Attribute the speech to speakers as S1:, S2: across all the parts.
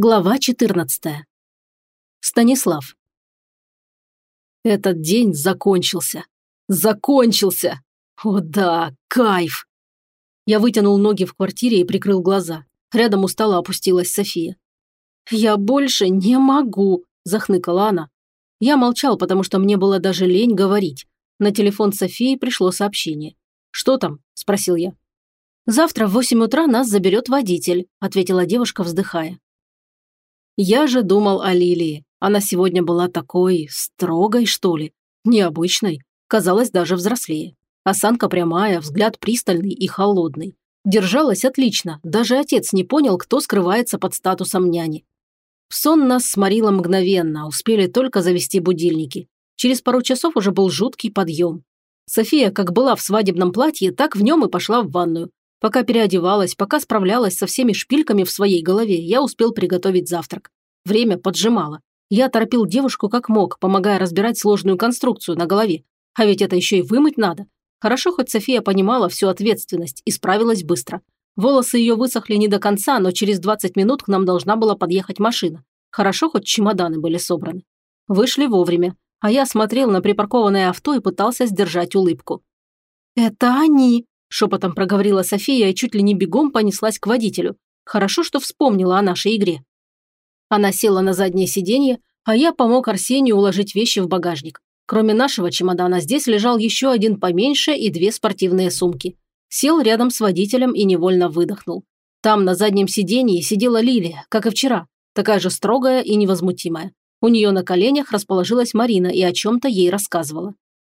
S1: Глава 14. Станислав. Этот день закончился. Закончился! О да, кайф! Я вытянул ноги в квартире и прикрыл глаза. Рядом устало опустилась София. «Я больше не могу!» – захныкала она. Я молчал, потому что мне было даже лень говорить. На телефон Софии пришло сообщение. «Что там?» – спросил я. «Завтра в восемь утра нас заберет водитель», – ответила девушка, вздыхая. Я же думал о Лилии. Она сегодня была такой строгой, что ли, необычной, казалось даже взрослее. Осанка прямая, взгляд пристальный и холодный. Держалась отлично, даже отец не понял, кто скрывается под статусом няни. В сон нас сморило мгновенно, успели только завести будильники. Через пару часов уже был жуткий подъем. София, как была в свадебном платье, так в нем и пошла в ванную. Пока переодевалась, пока справлялась со всеми шпильками в своей голове, я успел приготовить завтрак. Время поджимало. Я торопил девушку как мог, помогая разбирать сложную конструкцию на голове. А ведь это еще и вымыть надо. Хорошо, хоть София понимала всю ответственность и справилась быстро. Волосы ее высохли не до конца, но через 20 минут к нам должна была подъехать машина. Хорошо, хоть чемоданы были собраны. Вышли вовремя, а я смотрел на припаркованное авто и пытался сдержать улыбку. «Это они!» Шепотом проговорила София и чуть ли не бегом понеслась к водителю. Хорошо, что вспомнила о нашей игре. Она села на заднее сиденье, а я помог Арсению уложить вещи в багажник. Кроме нашего чемодана здесь лежал еще один поменьше и две спортивные сумки. Сел рядом с водителем и невольно выдохнул. Там на заднем сиденье сидела Лилия, как и вчера, такая же строгая и невозмутимая. У нее на коленях расположилась Марина и о чем-то ей рассказывала.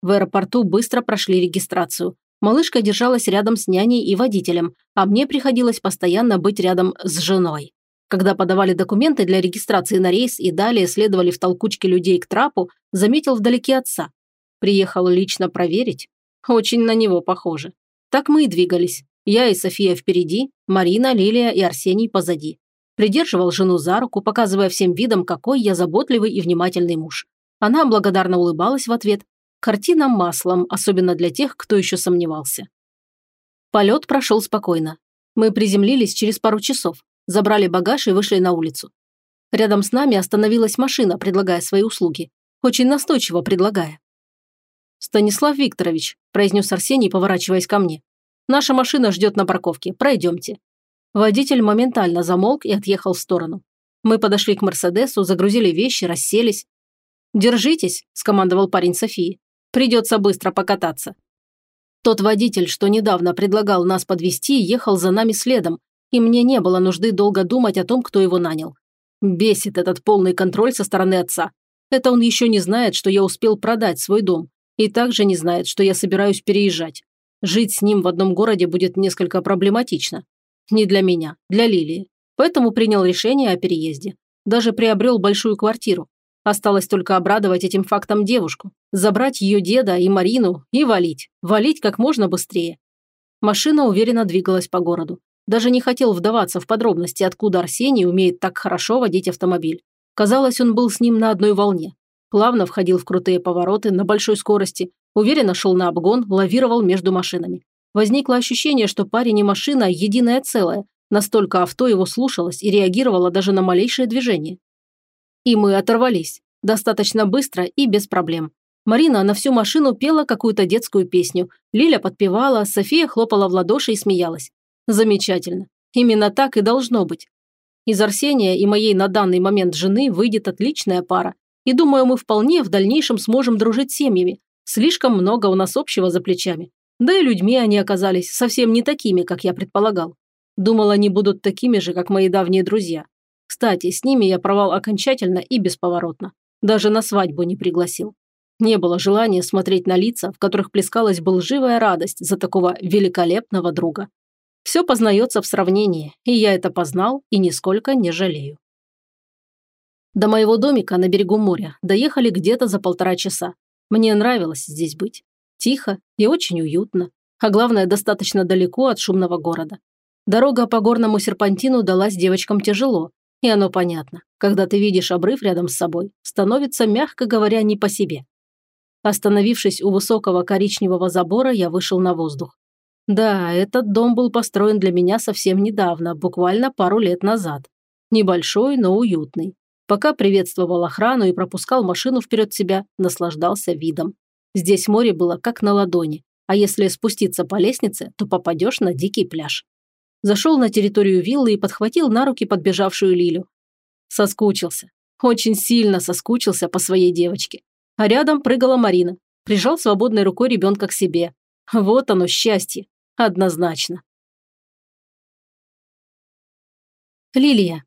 S1: В аэропорту быстро прошли регистрацию. Малышка держалась рядом с няней и водителем, а мне приходилось постоянно быть рядом с женой. Когда подавали документы для регистрации на рейс и далее следовали в толкучке людей к трапу, заметил вдалеке отца. Приехал лично проверить. Очень на него похоже. Так мы и двигались. Я и София впереди, Марина, Лилия и Арсений позади. Придерживал жену за руку, показывая всем видом, какой я заботливый и внимательный муж. Она благодарно улыбалась в ответ, Картина маслом, особенно для тех, кто еще сомневался. Полет прошел спокойно. Мы приземлились через пару часов, забрали багаж и вышли на улицу. Рядом с нами остановилась машина, предлагая свои услуги. Очень настойчиво предлагая. «Станислав Викторович», – произнес Арсений, поворачиваясь ко мне. «Наша машина ждет на парковке. Пройдемте». Водитель моментально замолк и отъехал в сторону. Мы подошли к Мерседесу, загрузили вещи, расселись. «Держитесь», – скомандовал парень Софии. Придется быстро покататься. Тот водитель, что недавно предлагал нас подвести, ехал за нами следом, и мне не было нужды долго думать о том, кто его нанял. Бесит этот полный контроль со стороны отца. Это он еще не знает, что я успел продать свой дом, и также не знает, что я собираюсь переезжать. Жить с ним в одном городе будет несколько проблематично. Не для меня, для Лилии. Поэтому принял решение о переезде. Даже приобрел большую квартиру. Осталось только обрадовать этим фактом девушку, забрать ее деда и Марину и валить. Валить как можно быстрее. Машина уверенно двигалась по городу. Даже не хотел вдаваться в подробности, откуда Арсений умеет так хорошо водить автомобиль. Казалось, он был с ним на одной волне. Плавно входил в крутые повороты на большой скорости, уверенно шел на обгон, лавировал между машинами. Возникло ощущение, что парень и машина – единое целое. Настолько авто его слушалось и реагировало даже на малейшее движение. И мы оторвались. Достаточно быстро и без проблем. Марина на всю машину пела какую-то детскую песню. Лиля подпевала, София хлопала в ладоши и смеялась. Замечательно. Именно так и должно быть. Из Арсения и моей на данный момент жены выйдет отличная пара. И думаю, мы вполне в дальнейшем сможем дружить семьями. Слишком много у нас общего за плечами. Да и людьми они оказались совсем не такими, как я предполагал. Думал, они будут такими же, как мои давние друзья. Кстати, с ними я провал окончательно и бесповоротно. Даже на свадьбу не пригласил. Не было желания смотреть на лица, в которых плескалась бы лживая радость за такого великолепного друга. Все познается в сравнении, и я это познал и нисколько не жалею. До моего домика на берегу моря доехали где-то за полтора часа. Мне нравилось здесь быть. Тихо и очень уютно, а главное, достаточно далеко от шумного города. Дорога по горному серпантину далась девочкам тяжело, и оно понятно. Когда ты видишь обрыв рядом с собой, становится, мягко говоря, не по себе. Остановившись у высокого коричневого забора, я вышел на воздух. Да, этот дом был построен для меня совсем недавно, буквально пару лет назад. Небольшой, но уютный. Пока приветствовал охрану и пропускал машину вперед себя, наслаждался видом. Здесь море было как на ладони, а если спуститься по лестнице, то попадешь на дикий пляж. Зашел на территорию виллы и подхватил на руки подбежавшую Лилю. Соскучился. Очень сильно соскучился по своей девочке. А рядом прыгала Марина. Прижал свободной рукой ребенка к себе. Вот оно, счастье. Однозначно. Лилия.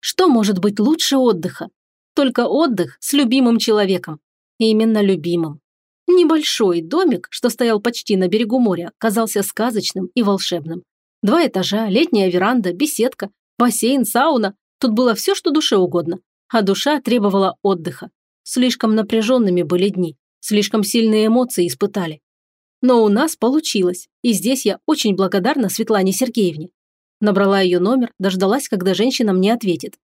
S1: Что может быть лучше отдыха? Только отдых с любимым человеком. Именно любимым. Небольшой домик, что стоял почти на берегу моря, казался сказочным и волшебным. Два этажа, летняя веранда, беседка, бассейн, сауна. Тут было все, что душе угодно. А душа требовала отдыха. Слишком напряженными были дни, слишком сильные эмоции испытали. Но у нас получилось, и здесь я очень благодарна Светлане Сергеевне. Набрала ее номер, дождалась, когда женщина мне ответит.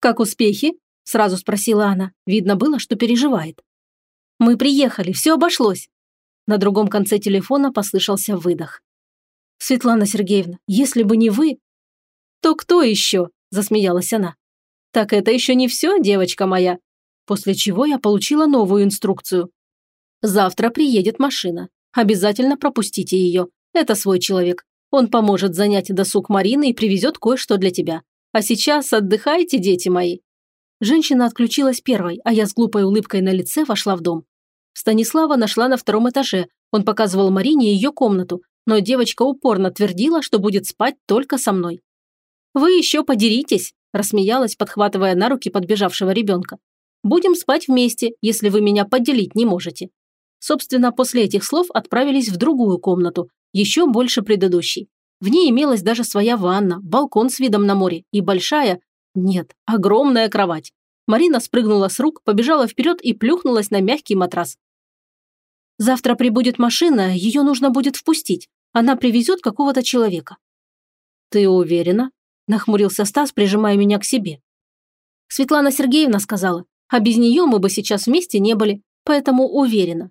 S1: «Как успехи?» – сразу спросила она. Видно было, что переживает. «Мы приехали, все обошлось». На другом конце телефона послышался выдох. «Светлана Сергеевна, если бы не вы...» «То кто еще?» – засмеялась она. «Так это еще не все, девочка моя». После чего я получила новую инструкцию. «Завтра приедет машина. Обязательно пропустите ее. Это свой человек. Он поможет занять досуг Марины и привезет кое-что для тебя. А сейчас отдыхайте, дети мои». Женщина отключилась первой, а я с глупой улыбкой на лице вошла в дом. Станислава нашла на втором этаже. Он показывал Марине ее комнату, но девочка упорно твердила, что будет спать только со мной. «Вы еще подеритесь», – рассмеялась, подхватывая на руки подбежавшего ребенка. «Будем спать вместе, если вы меня поделить не можете». Собственно, после этих слов отправились в другую комнату, еще больше предыдущей. В ней имелась даже своя ванна, балкон с видом на море и большая, нет, огромная кровать. Марина спрыгнула с рук, побежала вперед и плюхнулась на мягкий матрас. «Завтра прибудет машина, ее нужно будет впустить. Она привезет какого-то человека». «Ты уверена?» – нахмурился Стас, прижимая меня к себе. Светлана Сергеевна сказала, а без нее мы бы сейчас вместе не были, поэтому уверена.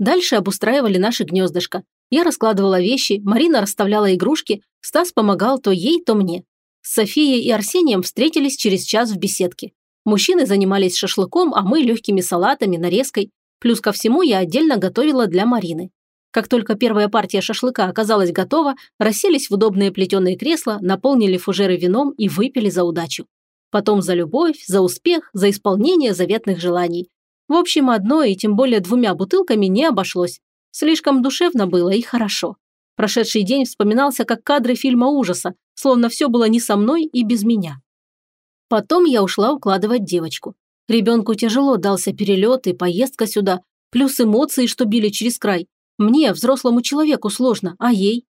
S1: Дальше обустраивали наше гнездышко. Я раскладывала вещи, Марина расставляла игрушки, Стас помогал то ей, то мне. С Софией и Арсением встретились через час в беседке. Мужчины занимались шашлыком, а мы легкими салатами, нарезкой. Плюс ко всему я отдельно готовила для Марины. Как только первая партия шашлыка оказалась готова, расселись в удобные плетеные кресла, наполнили фужеры вином и выпили за удачу. Потом за любовь, за успех, за исполнение заветных желаний. В общем, одной и тем более двумя бутылками не обошлось. Слишком душевно было и хорошо. Прошедший день вспоминался как кадры фильма ужаса, словно все было не со мной и без меня. Потом я ушла укладывать девочку. Ребенку тяжело дался перелет и поездка сюда, плюс эмоции, что били через край. Мне, взрослому человеку, сложно, а ей?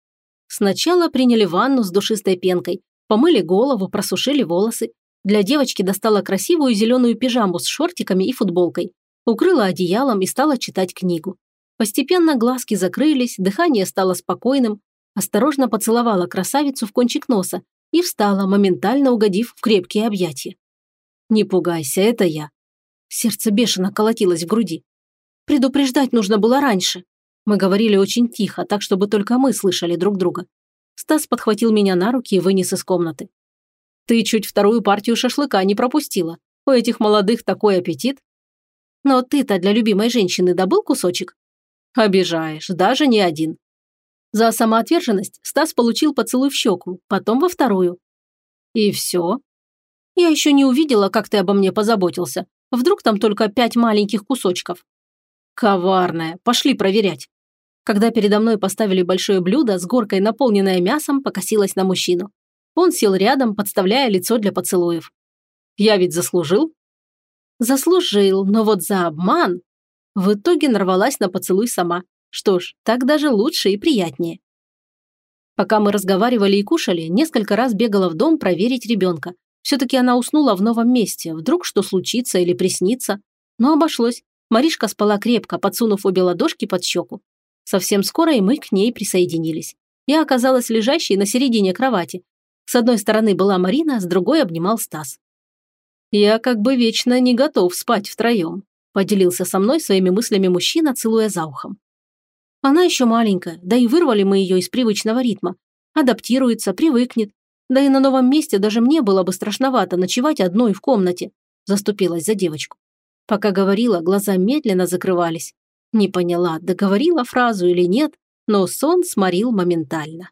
S1: Сначала приняли ванну с душистой пенкой, помыли голову, просушили волосы. Для девочки достала красивую зеленую пижаму с шортиками и футболкой. Укрыла одеялом и стала читать книгу. Постепенно глазки закрылись, дыхание стало спокойным. Осторожно поцеловала красавицу в кончик носа и встала, моментально угодив в крепкие объятия. «Не пугайся, это я». Сердце бешено колотилось в груди. Предупреждать нужно было раньше. Мы говорили очень тихо, так, чтобы только мы слышали друг друга. Стас подхватил меня на руки и вынес из комнаты. «Ты чуть вторую партию шашлыка не пропустила. У этих молодых такой аппетит». «Но ты-то для любимой женщины добыл кусочек?» «Обижаешь, даже не один». За самоотверженность Стас получил поцелуй в щеку, потом во вторую. «И все?» «Я еще не увидела, как ты обо мне позаботился. Вдруг там только пять маленьких кусочков?» «Коварная. Пошли проверять». Когда передо мной поставили большое блюдо с горкой, наполненное мясом, покосилась на мужчину. Он сел рядом, подставляя лицо для поцелуев. «Я ведь заслужил?» «Заслужил, но вот за обман...» В итоге нарвалась на поцелуй сама. Что ж, так даже лучше и приятнее. Пока мы разговаривали и кушали, несколько раз бегала в дом проверить ребенка. Все-таки она уснула в новом месте, вдруг что случится или приснится. Но обошлось. Маришка спала крепко, подсунув обе ладошки под щеку. Совсем скоро и мы к ней присоединились. Я оказалась лежащей на середине кровати. С одной стороны была Марина, с другой обнимал Стас. Я как бы вечно не готов спать втроем. Поделился со мной своими мыслями мужчина, целуя за ухом. Она еще маленькая, да и вырвали мы ее из привычного ритма. Адаптируется, привыкнет. Да и на новом месте даже мне было бы страшновато ночевать одной в комнате. Заступилась за девочку. Пока говорила, глаза медленно закрывались. Не поняла, договорила фразу или нет, но сон сморил моментально.